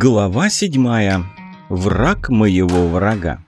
Глава седьмая. Враг моего врага.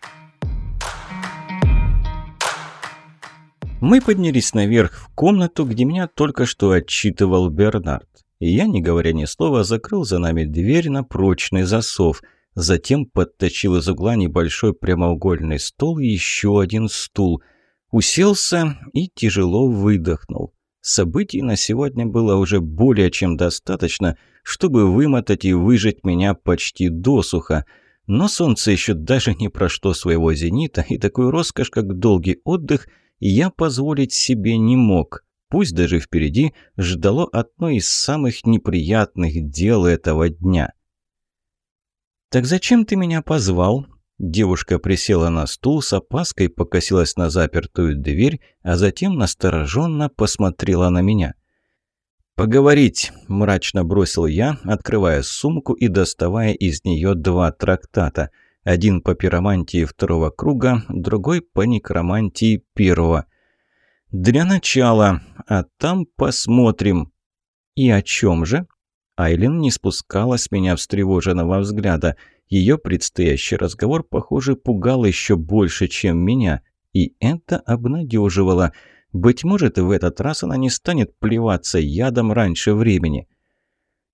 Мы поднялись наверх в комнату, где меня только что отчитывал Бернард. И я, не говоря ни слова, закрыл за нами дверь на прочный засов. Затем подточил из угла небольшой прямоугольный стол и еще один стул. Уселся и тяжело выдохнул. Событий на сегодня было уже более чем достаточно, чтобы вымотать и выжать меня почти досуха. Но солнце еще даже не прошло своего зенита, и такую роскошь, как долгий отдых, я позволить себе не мог. Пусть даже впереди ждало одно из самых неприятных дел этого дня. «Так зачем ты меня позвал?» Девушка присела на стул, с опаской покосилась на запертую дверь, а затем настороженно посмотрела на меня. «Поговорить», – мрачно бросил я, открывая сумку и доставая из нее два трактата. Один по пиромантии второго круга, другой по некромантии первого. «Для начала, а там посмотрим». «И о чем же?» Айлин не спускала с меня встревоженного взгляда – ее предстоящий разговор, похоже, пугал еще больше, чем меня. И это обнадеживало. Быть может, в этот раз она не станет плеваться ядом раньше времени.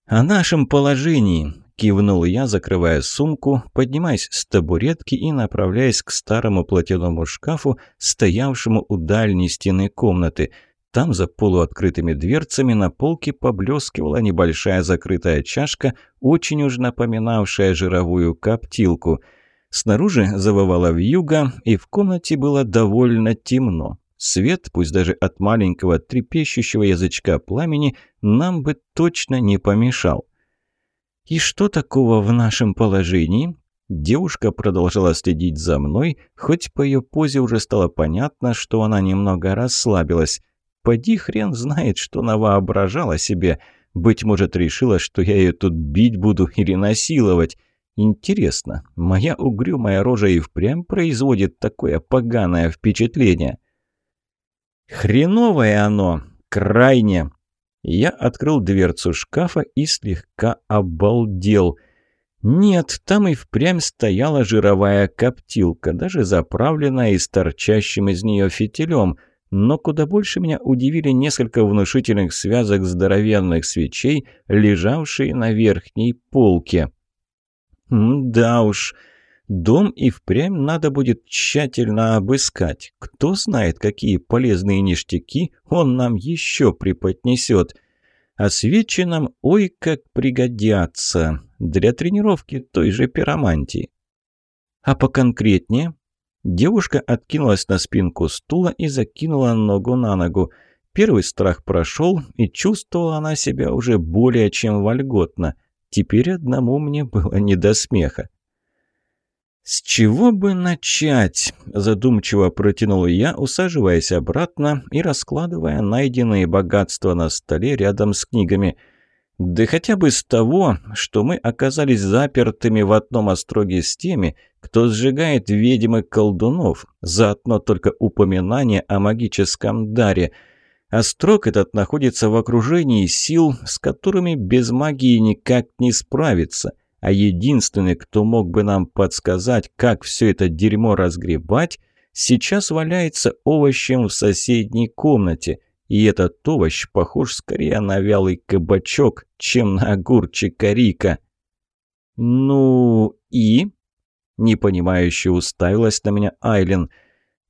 «О нашем положении», – кивнул я, закрывая сумку, поднимаясь с табуретки и направляясь к старому платяному шкафу, стоявшему у дальней стены комнаты – там за полуоткрытыми дверцами на полке поблескивала небольшая закрытая чашка, очень уж напоминавшая жировую коптилку. Снаружи завывала вьюга, и в комнате было довольно темно. Свет, пусть даже от маленького трепещущего язычка пламени, нам бы точно не помешал. «И что такого в нашем положении?» Девушка продолжала следить за мной, хоть по ее позе уже стало понятно, что она немного расслабилась. Поди хрен знает, что она воображала себе. Быть может, решила, что я ее тут бить буду или насиловать. Интересно, моя угрюмая рожа и впрямь производит такое поганое впечатление? Хреновое оно, крайне. Я открыл дверцу шкафа и слегка обалдел. Нет, там и впрямь стояла жировая коптилка, даже заправленная и с торчащим из нее фитилем – но куда больше меня удивили несколько внушительных связок здоровенных свечей, лежавшие на верхней полке. да уж, дом и впрямь надо будет тщательно обыскать. Кто знает, какие полезные ништяки он нам еще преподнесет. А свечи нам ой как пригодятся для тренировки той же пиромантии. А поконкретнее, Девушка откинулась на спинку стула и закинула ногу на ногу. Первый страх прошел, и чувствовала она себя уже более чем вольготно. Теперь одному мне было не до смеха. «С чего бы начать?» – задумчиво протянул я, усаживаясь обратно и раскладывая найденные богатства на столе рядом с книгами – да хотя бы с того, что мы оказались запертыми в одном остроге с теми, кто сжигает ведьмы колдунов, заодно только упоминание о магическом даре. Острог этот находится в окружении сил, с которыми без магии никак не справиться, а единственный, кто мог бы нам подсказать, как все это дерьмо разгребать, сейчас валяется овощем в соседней комнате – и этот овощ похож скорее на вялый кабачок, чем на огурчика Рика. «Ну и?» – непонимающе уставилась на меня Айлен.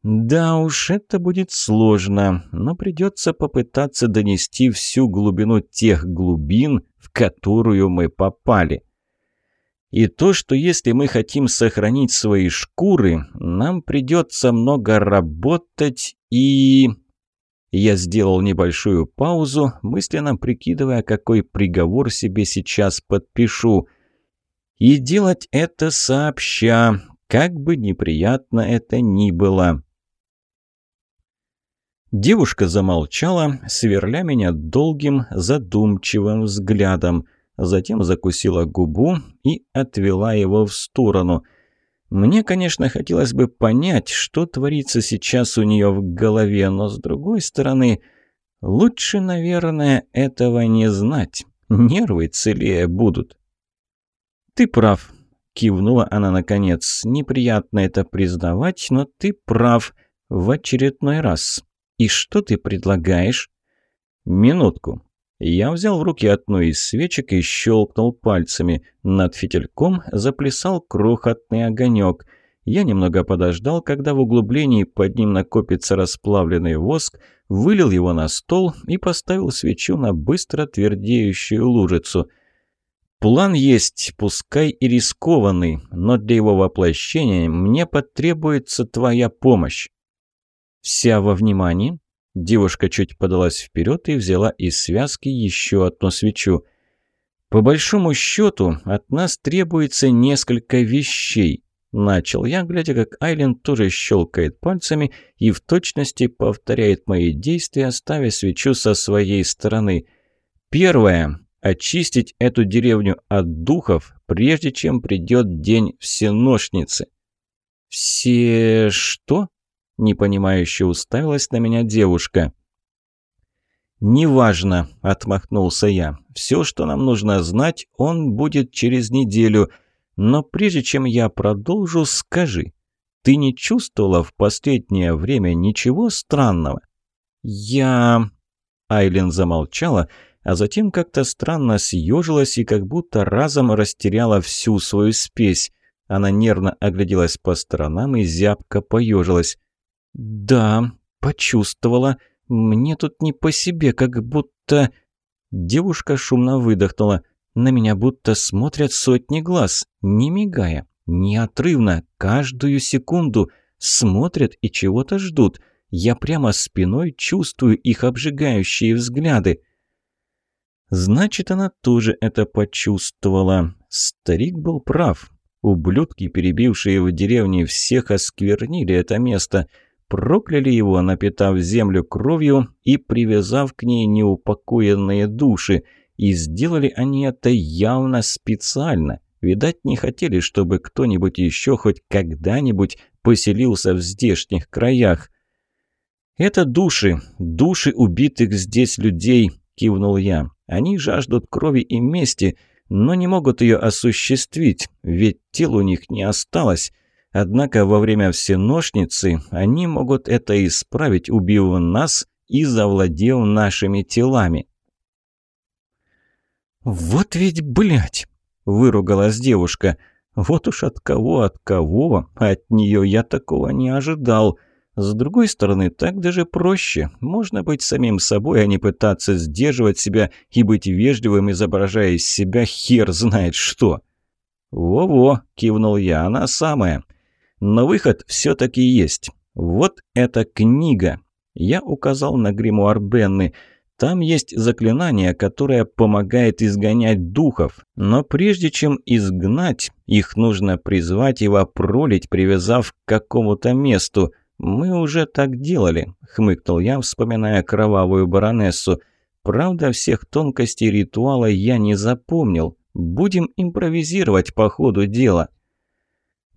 «Да уж, это будет сложно, но придется попытаться донести всю глубину тех глубин, в которую мы попали». И то, что если мы хотим сохранить свои шкуры, нам придется много работать и... Я сделал небольшую паузу, мысленно прикидывая, какой приговор себе сейчас подпишу. И делать это сообща, как бы неприятно это ни было. Девушка замолчала, сверля меня долгим, задумчивым взглядом. Затем закусила губу и отвела его в сторону – мне, конечно, хотелось бы понять, что творится сейчас у нее в голове, но с другой стороны, лучше, наверное, этого не знать. Нервы целее будут. «Ты прав», – кивнула она наконец. «Неприятно это признавать, но ты прав. В очередной раз. И что ты предлагаешь?» «Минутку». Я взял в руки одну из свечек и щелкнул пальцами. Над фитильком заплясал крохотный огонек. Я немного подождал, когда в углублении под ним накопится расплавленный воск, вылил его на стол и поставил свечу на быстро твердеющую лужицу – План есть, пускай и рискованный, но для его воплощения мне потребуется твоя помощь. Вся во внимании. Девушка чуть подалась вперед и взяла из связки еще одну свечу. По большому счету, от нас требуется несколько вещей. Начал я, глядя, как Айлен тоже щелкает пальцами и в точности повторяет мои действия, ставя свечу со своей стороны. Первое очистить эту деревню от духов, прежде чем придет день всеношницы. «Все что?» – непонимающе уставилась на меня девушка. «Неважно», – отмахнулся я. «Все, что нам нужно знать, он будет через неделю. Но прежде чем я продолжу, скажи, ты не чувствовала в последнее время ничего странного?» «Я...» Айлен замолчала, – а затем как-то странно съежилась и как будто разом растеряла всю свою спесь. Она нервно огляделась по сторонам и зябко поежилась. «Да, почувствовала. Мне тут не по себе, как будто...» Девушка шумно выдохнула. «На меня будто смотрят сотни глаз, не мигая, неотрывно, каждую секунду. Смотрят и чего-то ждут. Я прямо спиной чувствую их обжигающие взгляды». Значит, она тоже это почувствовала. Старик был прав. Ублюдки, перебившие в деревне всех, осквернили это место, прокляли его, напитав землю кровью и привязав к ней неупокоенные души. И сделали они это явно специально. Видать, не хотели, чтобы кто-нибудь еще хоть когда-нибудь поселился в здешних краях. «Это души, души убитых здесь людей», – кивнул я. Они жаждут крови и мести, но не могут ее осуществить, ведь тел у них не осталось. Однако во время всеношницы они могут это исправить, убив нас и завладев нашими телами. «Вот ведь, блядь!» – выругалась девушка. «Вот уж от кого, от кого, от нее я такого не ожидал». С другой стороны, так даже проще. Можно быть самим собой, а не пытаться сдерживать себя и быть вежливым, изображая из себя хер знает что. «Во-во», — кивнул я, — «она самая». Но выход все-таки есть. Вот эта книга. Я указал на гримуар Бенны. Там есть заклинание, которое помогает изгонять духов. Но прежде чем изгнать, их нужно призвать и вопролить, привязав к какому-то месту — «Мы уже так делали», — хмыкнул я, вспоминая кровавую баронессу. «Правда, всех тонкостей ритуала я не запомнил. Будем импровизировать по ходу дела».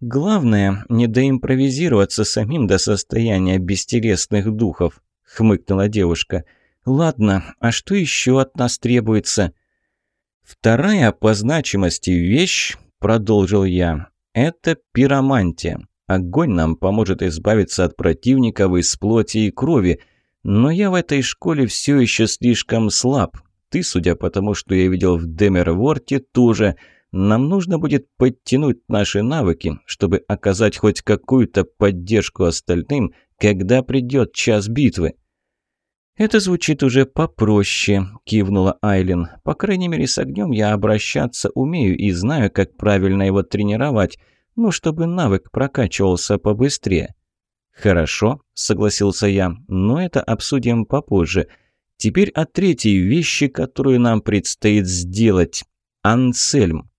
«Главное, не доимпровизироваться самим до состояния бестересных духов», — хмыкнула девушка. «Ладно, а что еще от нас требуется?» «Вторая по значимости вещь», — продолжил я, — «это пиромантия. Огонь нам поможет избавиться от противников из плоти и крови. Но я в этой школе все еще слишком слаб. Ты, судя по тому, что я видел в Демерворте, тоже. Нам нужно будет подтянуть наши навыки, чтобы оказать хоть какую-то поддержку остальным, когда придет час битвы. «Это звучит уже попроще», – кивнула Айлин. «По крайней мере, с огнем я обращаться умею и знаю, как правильно его тренировать. Ну, чтобы навык прокачивался побыстрее. «Хорошо», — согласился я, — «но это обсудим попозже. Теперь о третьей вещи, которую нам предстоит сделать. Ансельм».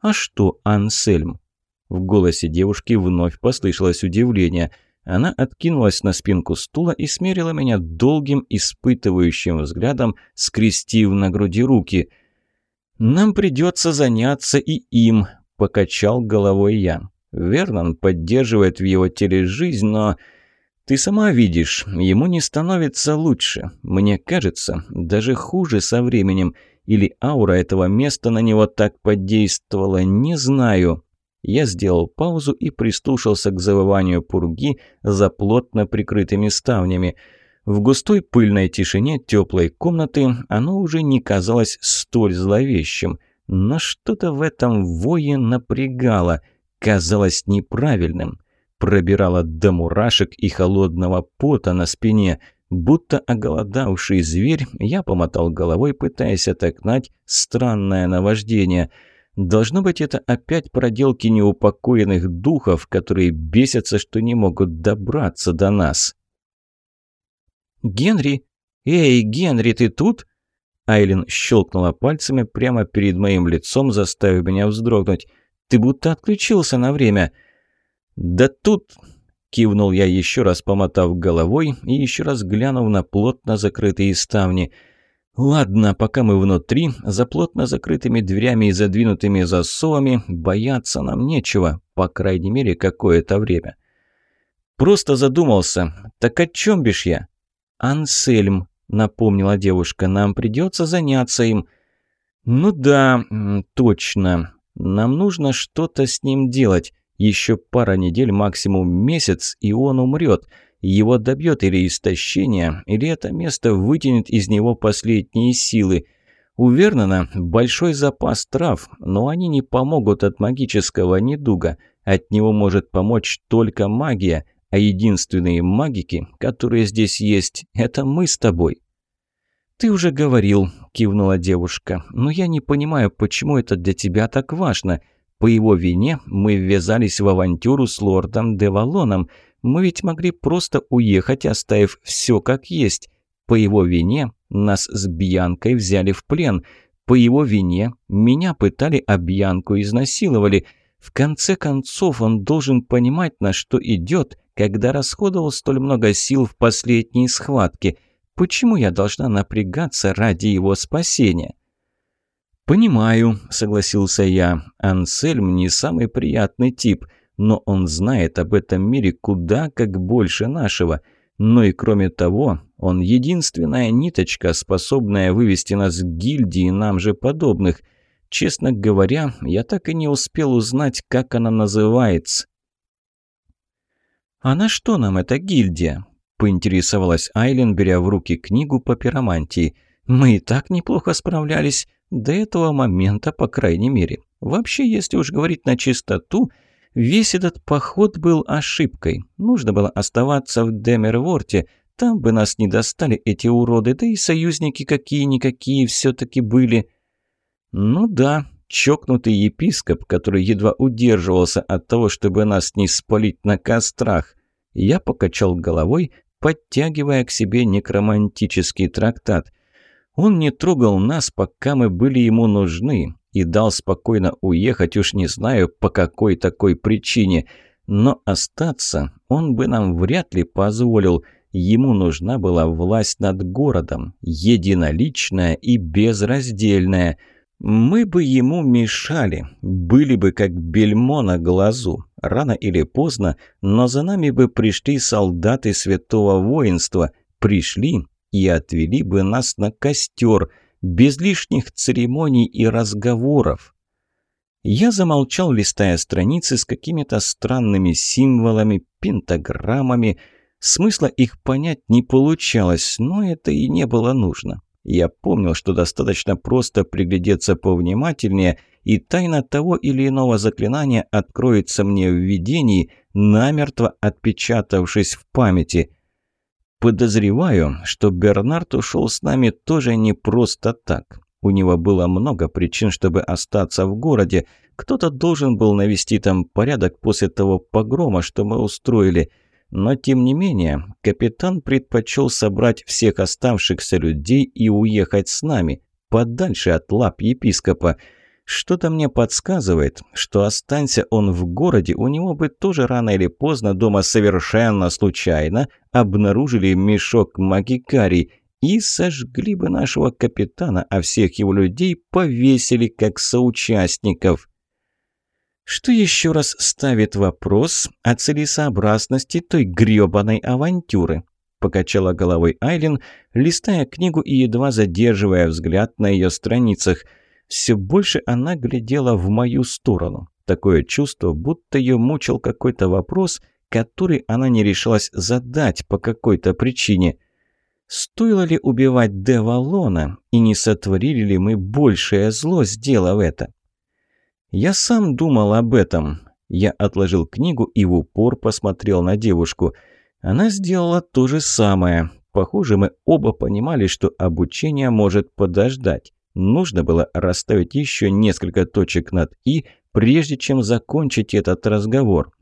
«А что Ансельм?» В голосе девушки вновь послышалось удивление. Она откинулась на спинку стула и смерила меня долгим испытывающим взглядом, скрестив на груди руки. «Нам придется заняться и им», Покачал головой я. Вернон поддерживает в его теле жизнь, но... Ты сама видишь, ему не становится лучше. Мне кажется, даже хуже со временем. Или аура этого места на него так подействовала, не знаю. Я сделал паузу и прислушался к завыванию пурги за плотно прикрытыми ставнями. В густой пыльной тишине теплой комнаты оно уже не казалось столь зловещим. Но что-то в этом вое напрягало, казалось неправильным. Пробирало до мурашек и холодного пота на спине. Будто оголодавший зверь, я помотал головой, пытаясь отогнать странное наваждение – Должно быть, это опять проделки неупокоенных духов, которые бесятся, что не могут добраться до нас. «Генри! Эй, Генри, ты тут?» Айлин щелкнула пальцами прямо перед моим лицом, заставив меня вздрогнуть. «Ты будто отключился на время». «Да тут...» — кивнул я еще раз, помотав головой и еще раз глянув на плотно закрытые ставни — Ладно, пока мы внутри, за плотно закрытыми дверями и задвинутыми засовами, бояться нам нечего, по крайней мере, какое-то время. Просто задумался. Так о чем бишь я? Ансельм, напомнила девушка, нам придется заняться им. Ну да, точно. Нам нужно что-то с ним делать. Еще пара недель, максимум месяц, и он умрет. Его добьет или истощение, или это место вытянет из него последние силы. У Вернона большой запас трав, но они не помогут от магического недуга. От него может помочь только магия, а единственные магики, которые здесь есть, это мы с тобой. «Ты уже говорил», – кивнула девушка, – «но я не понимаю, почему это для тебя так важно. По его вине мы ввязались в авантюру с лордом Девалоном». Мы ведь могли просто уехать, оставив все как есть. По его вине нас с Бьянкой взяли в плен. По его вине меня пытали, а Бьянку изнасиловали. В конце концов он должен понимать, на что идет, когда расходовал столь много сил в последней схватке. Почему я должна напрягаться ради его спасения? «Понимаю», — согласился я. «Ансельм не самый приятный тип но он знает об этом мире куда как больше нашего. Но и кроме того, он единственная ниточка, способная вывести нас к гильдии нам же подобных. Честно говоря, я так и не успел узнать, как она называется. «А на что нам эта гильдия?» – поинтересовалась Айлен, беря в руки книгу по пиромантии. «Мы и так неплохо справлялись, до этого момента, по крайней мере. Вообще, если уж говорить на чистоту – Весь этот поход был ошибкой. Нужно было оставаться в Демерворте. Там бы нас не достали эти уроды, да и союзники какие-никакие все-таки были. Ну да, чокнутый епископ, который едва удерживался от того, чтобы нас не спалить на кострах. Я покачал головой, подтягивая к себе некромантический трактат. Он не трогал нас, пока мы были ему нужны, и дал спокойно уехать, уж не знаю по какой такой причине. Но остаться он бы нам вряд ли позволил. Ему нужна была власть над городом, единоличная и безраздельная. Мы бы ему мешали, были бы как бельмо на глазу. Рано или поздно, но за нами бы пришли солдаты святого воинства, пришли и отвели бы нас на костер – без лишних церемоний и разговоров. Я замолчал, листая страницы с какими-то странными символами, пентаграммами. Смысла их понять не получалось, но это и не было нужно. Я помнил, что достаточно просто приглядеться повнимательнее, и тайна того или иного заклинания откроется мне в видении, намертво отпечатавшись в памяти. Подозреваю, что Бернард ушел с нами тоже не просто так. У него было много причин, чтобы остаться в городе. Кто-то должен был навести там порядок после того погрома, что мы устроили. Но, тем не менее, капитан предпочел собрать всех оставшихся людей и уехать с нами, подальше от лап епископа. Что-то мне подсказывает, что останься он в городе, у него бы тоже рано или поздно дома совершенно случайно обнаружили мешок магикарий и сожгли бы нашего капитана, а всех его людей повесили как соучастников. Что еще раз ставит вопрос о целесообразности той грёбаной авантюры. — покачала головой Айлин, листая книгу и едва задерживая взгляд на ее страницах. Все больше она глядела в мою сторону. Такое чувство, будто ее мучил какой-то вопрос, который она не решилась задать по какой-то причине. Стоило ли убивать Девалона, и не сотворили ли мы большее зло, сделав это? Я сам думал об этом. Я отложил книгу и в упор посмотрел на девушку – она сделала то же самое. Похоже, мы оба понимали, что обучение может подождать. Нужно было расставить еще несколько точек над «и», прежде чем закончить этот разговор.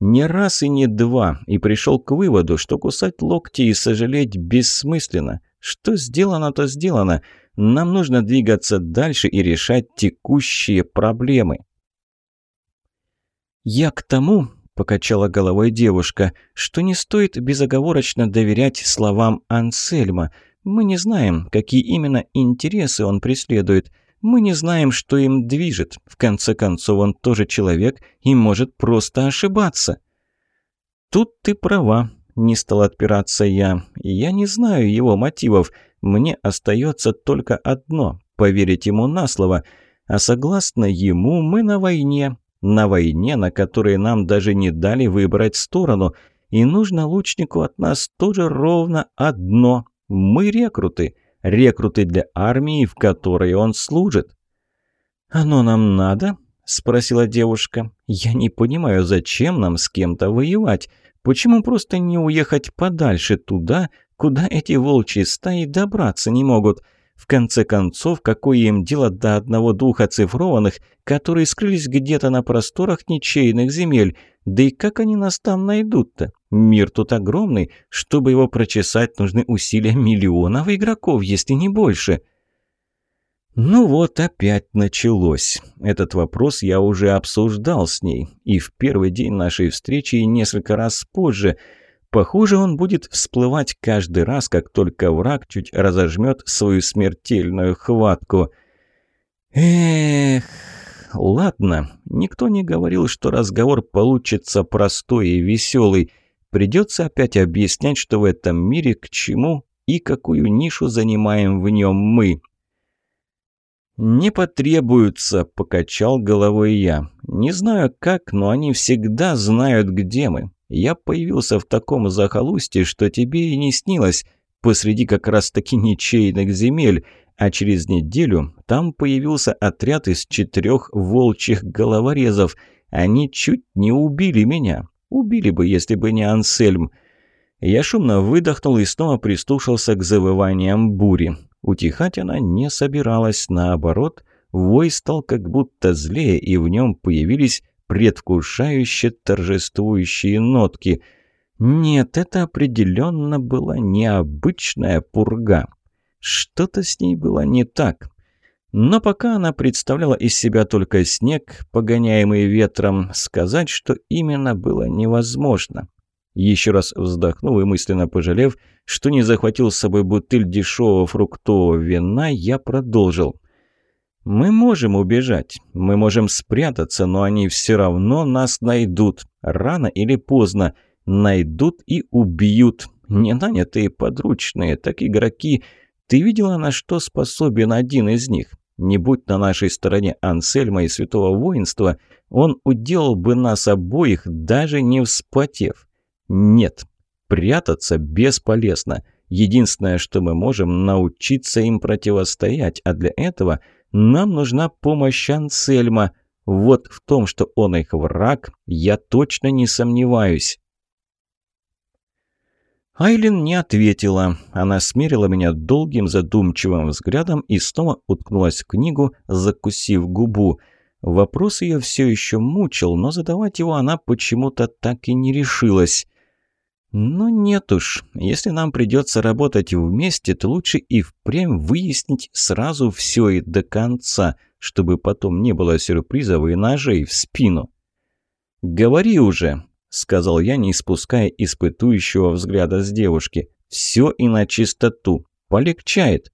Не раз и не два, и пришел к выводу, что кусать локти и сожалеть бессмысленно. Что сделано, то сделано. Нам нужно двигаться дальше и решать текущие проблемы. «Я к тому», покачала головой девушка, что не стоит безоговорочно доверять словам Ансельма. Мы не знаем, какие именно интересы он преследует. Мы не знаем, что им движет. В конце концов, он тоже человек и может просто ошибаться. Тут ты права, не стал отпираться я. Я не знаю его мотивов. Мне остается только одно – поверить ему на слово. А согласно ему, мы на войне, на войне, на которой нам даже не дали выбрать сторону. И нужно лучнику от нас тоже ровно одно. Мы рекруты. Рекруты для армии, в которой он служит. «Оно нам надо?» – спросила девушка. «Я не понимаю, зачем нам с кем-то воевать? Почему просто не уехать подальше туда, куда эти волчьи стаи добраться не могут?» В конце концов, какое им дело до одного-двух оцифрованных, которые скрылись где-то на просторах ничейных земель? Да и как они нас там найдут-то? Мир тут огромный, чтобы его прочесать, нужны усилия миллионов игроков, если не больше. Ну вот опять началось. Этот вопрос я уже обсуждал с ней. И в первый день нашей встречи, и несколько раз позже – Похоже, он будет всплывать каждый раз, как только враг чуть разожмет свою смертельную хватку. Эх, ладно, никто не говорил, что разговор получится простой и веселый. Придется опять объяснять, что в этом мире к чему и какую нишу занимаем в нем мы. «Не потребуются», — покачал головой я. «Не знаю как, но они всегда знают, где мы. Я появился в таком захолустье, что тебе и не снилось, посреди как раз-таки ничейных земель, а через неделю там появился отряд из четырех волчьих головорезов. Они чуть не убили меня. Убили бы, если бы не Ансельм. Я шумно выдохнул и снова прислушался к завываниям бури. Утихать она не собиралась, наоборот, вой стал как будто злее, и в нем появились предвкушающе торжествующие нотки. Нет, это определенно была необычная пурга. Что-то с ней было не так. Но пока она представляла из себя только снег, погоняемый ветром, сказать, что именно было невозможно. Еще раз вздохнув и мысленно пожалев, что не захватил с собой бутыль дешевого фруктового вина, я продолжил. Мы можем убежать, мы можем спрятаться, но они все равно нас найдут. Рано или поздно. Найдут и убьют. Не нанятые подручные, так игроки. Ты видела, на что способен один из них? Не будь на нашей стороне Ансельма и Святого Воинства, он уделал бы нас обоих, даже не вспотев. Нет, прятаться бесполезно. Единственное, что мы можем, научиться им противостоять, а для этого – нам нужна помощь Ансельма. Вот в том, что он их враг, я точно не сомневаюсь». Айлин не ответила. Она смерила меня долгим задумчивым взглядом и снова уткнулась в книгу, закусив губу. Вопрос ее все еще мучил, но задавать его она почему-то так и не решилась. «Ну нет уж, если нам придется работать вместе, то лучше и впрямь выяснить сразу все и до конца, чтобы потом не было сюрпризов и ножей в спину». «Говори уже», — сказал я, не спуская испытующего взгляда с девушки. «Все и на чистоту. Полегчает».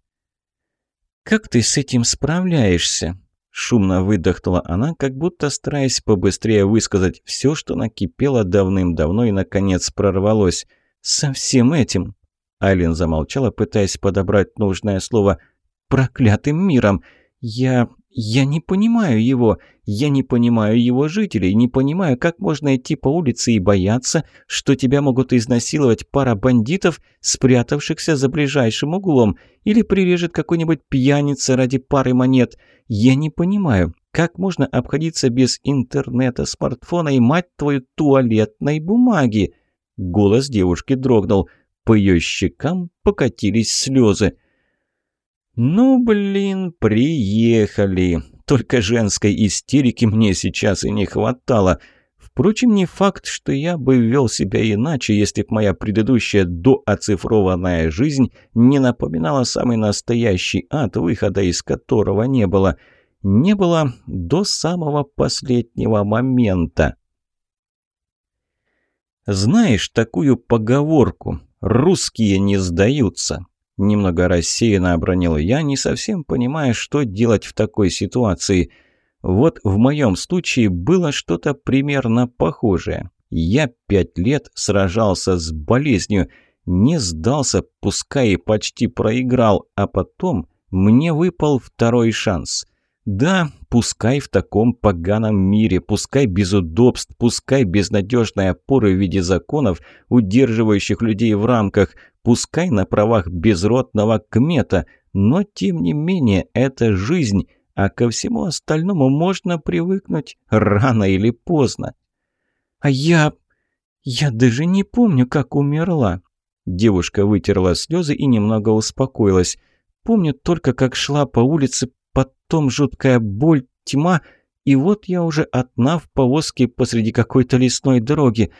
«Как ты с этим справляешься?» Шумно выдохнула она, как будто стараясь побыстрее высказать все, что накипело давным-давно и, наконец, прорвалось. со всем этим?» Айлин замолчала, пытаясь подобрать нужное слово. «Проклятым миром! Я... я не понимаю его. Я не понимаю его жителей. Не понимаю, как можно идти по улице и бояться, что тебя могут изнасиловать пара бандитов, спрятавшихся за ближайшим углом, или прирежет какой-нибудь пьяница ради пары монет. Я не понимаю, как можно обходиться без интернета, смартфона и, мать твою, туалетной бумаги?» Голос девушки дрогнул. По ее щекам покатились слезы. «Ну, блин, приехали. Только женской истерики мне сейчас и не хватало. Впрочем, не факт, что я бы вел себя иначе, если б моя предыдущая дооцифрованная жизнь не напоминала самый настоящий ад, выхода из которого не было. Не было до самого последнего момента. Знаешь такую поговорку «русские не сдаются»? Немного рассеянно обронил я, не совсем понимая, что делать в такой ситуации. Вот в моем случае было что-то примерно похожее. Я пять лет сражался с болезнью, не сдался, пускай и почти проиграл, а потом мне выпал второй шанс – да, пускай в таком поганом мире, пускай без удобств, пускай без надежной опоры в виде законов, удерживающих людей в рамках, пускай на правах безродного кмета, но тем не менее это жизнь, а ко всему остальному можно привыкнуть рано или поздно. А я... я даже не помню, как умерла. Девушка вытерла слезы и немного успокоилась. Помню только, как шла по улице потом жуткая боль, тьма, и вот я уже одна в повозке посреди какой-то лесной дороги.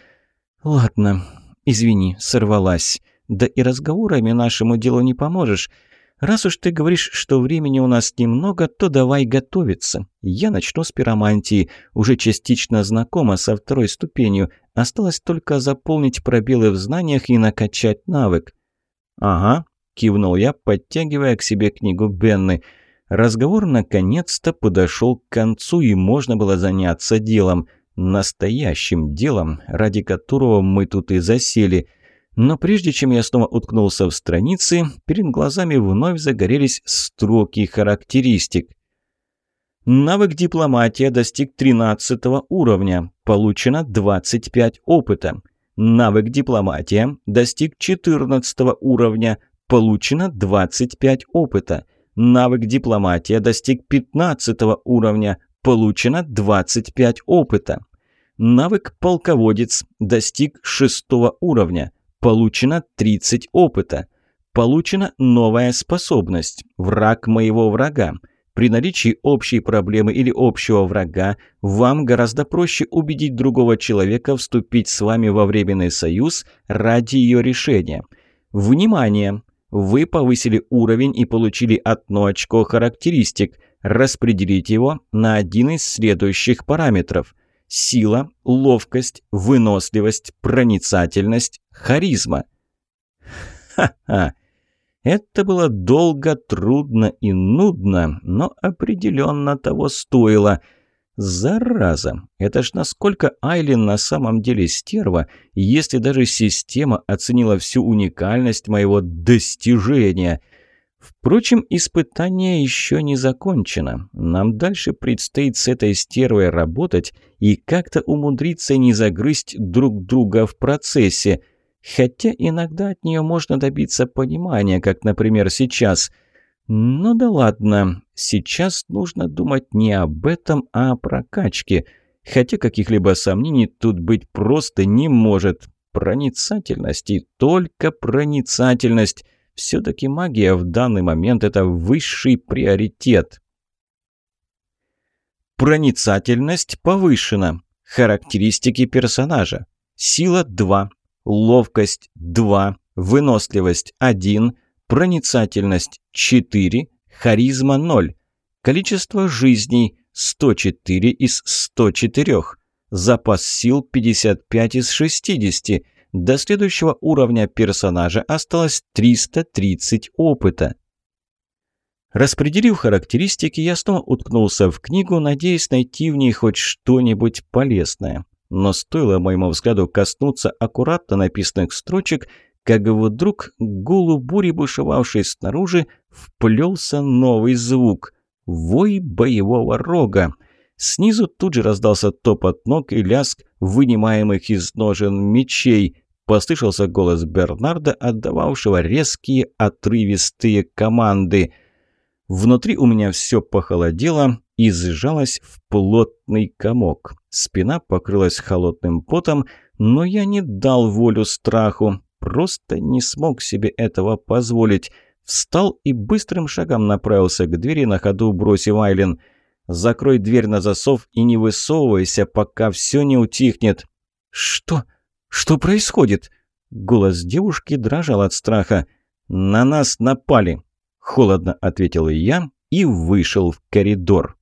Ладно, извини, сорвалась. Да и разговорами нашему делу не поможешь. Раз уж ты говоришь, что времени у нас немного, то давай готовиться. Я начну с пиромантии, уже частично знакома со второй ступенью. Осталось только заполнить пробелы в знаниях и накачать навык. «Ага», – кивнул я, подтягивая к себе книгу Бенны – Разговор наконец-то подошел к концу, и можно было заняться делом. Настоящим делом, ради которого мы тут и засели. Но прежде чем я снова уткнулся в страницы, перед глазами вновь загорелись строки характеристик. Навык дипломатия достиг 13 уровня. Получено 25 опыта. Навык дипломатия достиг 14 уровня. Получено 25 опыта. Навык дипломатия достиг 15 уровня. Получено 25 опыта. Навык полководец достиг 6 уровня. Получено 30 опыта. Получена новая способность «Враг моего врага». При наличии общей проблемы или общего врага вам гораздо проще убедить другого человека вступить с вами во временный союз ради ее решения. Внимание! Вы повысили уровень и получили одно очко характеристик. Распределите его на один из следующих параметров. Сила, ловкость, выносливость, проницательность, харизма. Ха-ха! Это было долго, трудно и нудно, но определенно того стоило – Зараза! Это ж насколько Айлин на самом деле стерва, если даже система оценила всю уникальность моего достижения. Впрочем, испытание еще не закончено. Нам дальше предстоит с этой стервой работать и как-то умудриться не загрызть друг друга в процессе. Хотя иногда от нее можно добиться понимания, как, например, сейчас – ну да ладно, сейчас нужно думать не об этом, а о прокачке. Хотя каких-либо сомнений тут быть просто не может. Проницательность и только проницательность. Все-таки магия в данный момент это высший приоритет. Проницательность повышена. Характеристики персонажа. Сила 2, ловкость 2, выносливость 1, проницательность 4, харизма 0, количество жизней 104 из 104, запас сил 55 из 60, до следующего уровня персонажа осталось 330 опыта. Распределив характеристики, я снова уткнулся в книгу, надеясь найти в ней хоть что-нибудь полезное. но стоило моему взгляду коснуться аккуратно написанных строчек, как вдруг к гулу бури, бушевавшей снаружи, вплелся новый звук — вой боевого рога. Снизу тут же раздался топот ног и лязг вынимаемых из ножен мечей. Послышался голос Бернарда, отдававшего резкие отрывистые команды. Внутри у меня все похолодело и сжалось в плотный комок. Спина покрылась холодным потом, но я не дал волю страху, просто не смог себе этого позволить. Встал и быстрым шагом направился к двери, на ходу бросив Айлен. «Закрой дверь на засов и не высовывайся, пока все не утихнет». «Что? Что происходит?» Голос девушки дрожал от страха. «На нас напали», — холодно ответил я и вышел в коридор.